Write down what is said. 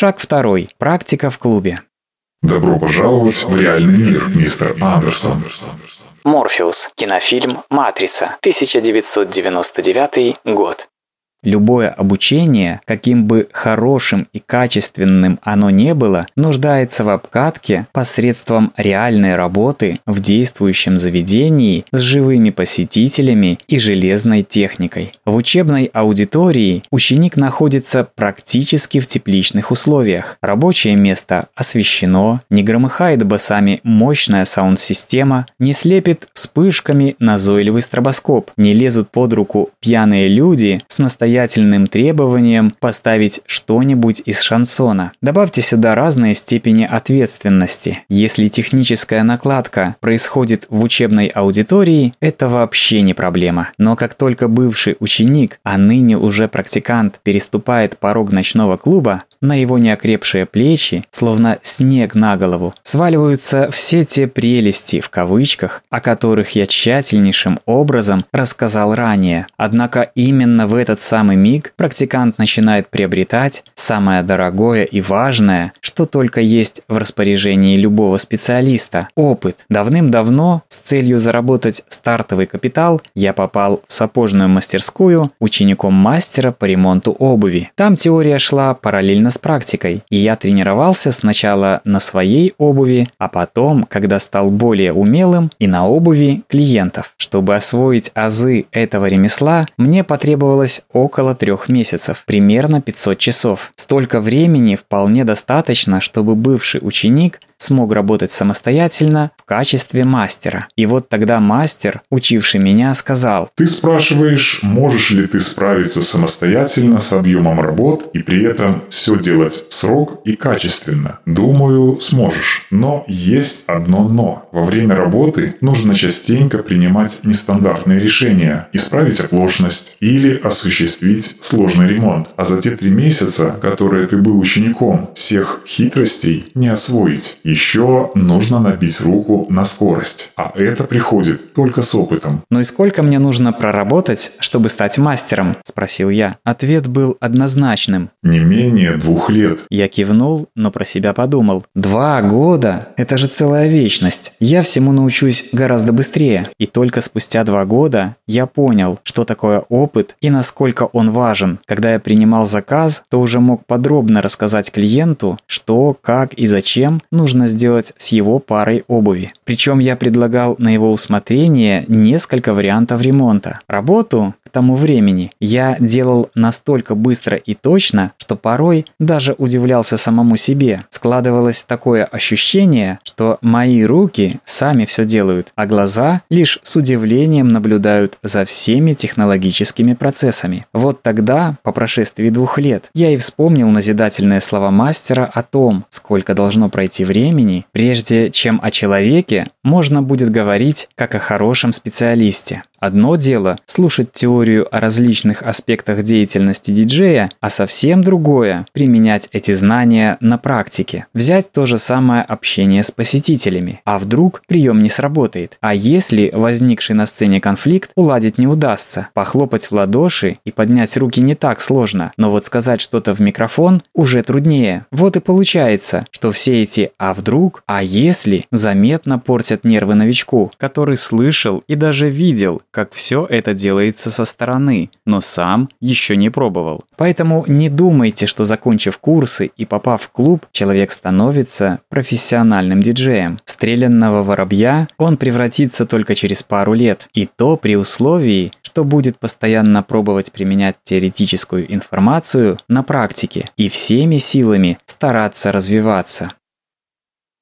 Шаг второй. Практика в клубе. Добро пожаловать в реальный мир, мистер Андерсон. Морфеус. Кинофильм «Матрица». 1999 год. Любое обучение, каким бы хорошим и качественным оно не было, нуждается в обкатке посредством реальной работы в действующем заведении с живыми посетителями и железной техникой. В учебной аудитории ученик находится практически в тепличных условиях. Рабочее место освещено, не громыхает басами мощная саунд-система, не слепит вспышками назойливый стробоскоп, не лезут под руку пьяные люди с настоящим настоятельным требованием поставить что-нибудь из шансона. Добавьте сюда разные степени ответственности. Если техническая накладка происходит в учебной аудитории, это вообще не проблема. Но как только бывший ученик, а ныне уже практикант, переступает порог ночного клуба, на его неокрепшие плечи, словно снег на голову, сваливаются все те прелести, в кавычках, о которых я тщательнейшим образом рассказал ранее. Однако именно в этот самый миг практикант начинает приобретать самое дорогое и важное, что только есть в распоряжении любого специалиста – опыт. Давным-давно с целью заработать стартовый капитал я попал в сапожную мастерскую учеником мастера по ремонту обуви. Там теория шла параллельно с практикой, и я тренировался сначала на своей обуви, а потом, когда стал более умелым, и на обуви клиентов. Чтобы освоить азы этого ремесла, мне потребовалось около трех месяцев, примерно 500 часов. Столько времени вполне достаточно, чтобы бывший ученик смог работать самостоятельно в качестве мастера. И вот тогда мастер, учивший меня, сказал «Ты спрашиваешь, можешь ли ты справиться самостоятельно с объемом работ и при этом все делать в срок и качественно? Думаю, сможешь. Но есть одно «но». Во время работы нужно частенько принимать нестандартные решения, исправить оплошность или осуществить сложный ремонт. А за те три месяца, которые ты был учеником, всех хитростей не освоить. Еще нужно набить руку на скорость, а это приходит только с опытом. «Ну и сколько мне нужно проработать, чтобы стать мастером?» – спросил я. Ответ был однозначным. «Не менее двух лет». Я кивнул, но про себя подумал. «Два года? Это же целая вечность. Я всему научусь гораздо быстрее». И только спустя два года я понял, что такое опыт и насколько он важен. Когда я принимал заказ, то уже мог подробно рассказать клиенту, что, как и зачем нужно сделать с его парой обуви. Причем я предлагал на его усмотрение несколько вариантов ремонта. Работу к тому времени я делал настолько быстро и точно, что порой даже удивлялся самому себе. Складывалось такое ощущение, что мои руки сами все делают, а глаза лишь с удивлением наблюдают за всеми технологическими процессами. Вот тогда, по прошествии двух лет, я и вспомнил назидательные слова мастера о том, сколько должно пройти времени, прежде чем о человеке можно будет говорить как о хорошем специалисте. Одно дело – слушать теорию о различных аспектах деятельности диджея, а совсем другое – применять эти знания на практике. Взять то же самое общение с посетителями. А вдруг прием не сработает? А если возникший на сцене конфликт уладить не удастся? Похлопать в ладоши и поднять руки не так сложно, но вот сказать что-то в микрофон уже труднее. Вот и получается, что все эти «а вдруг», «а если» заметно портят нервы новичку, который слышал и даже видел, как все это делается со стороны, но сам еще не пробовал. Поэтому не думайте, что закончив курсы и попав в клуб, человек становится профессиональным диджеем. Стрелянного воробья он превратится только через пару лет. И то при условии, что будет постоянно пробовать применять теоретическую информацию на практике и всеми силами стараться развиваться.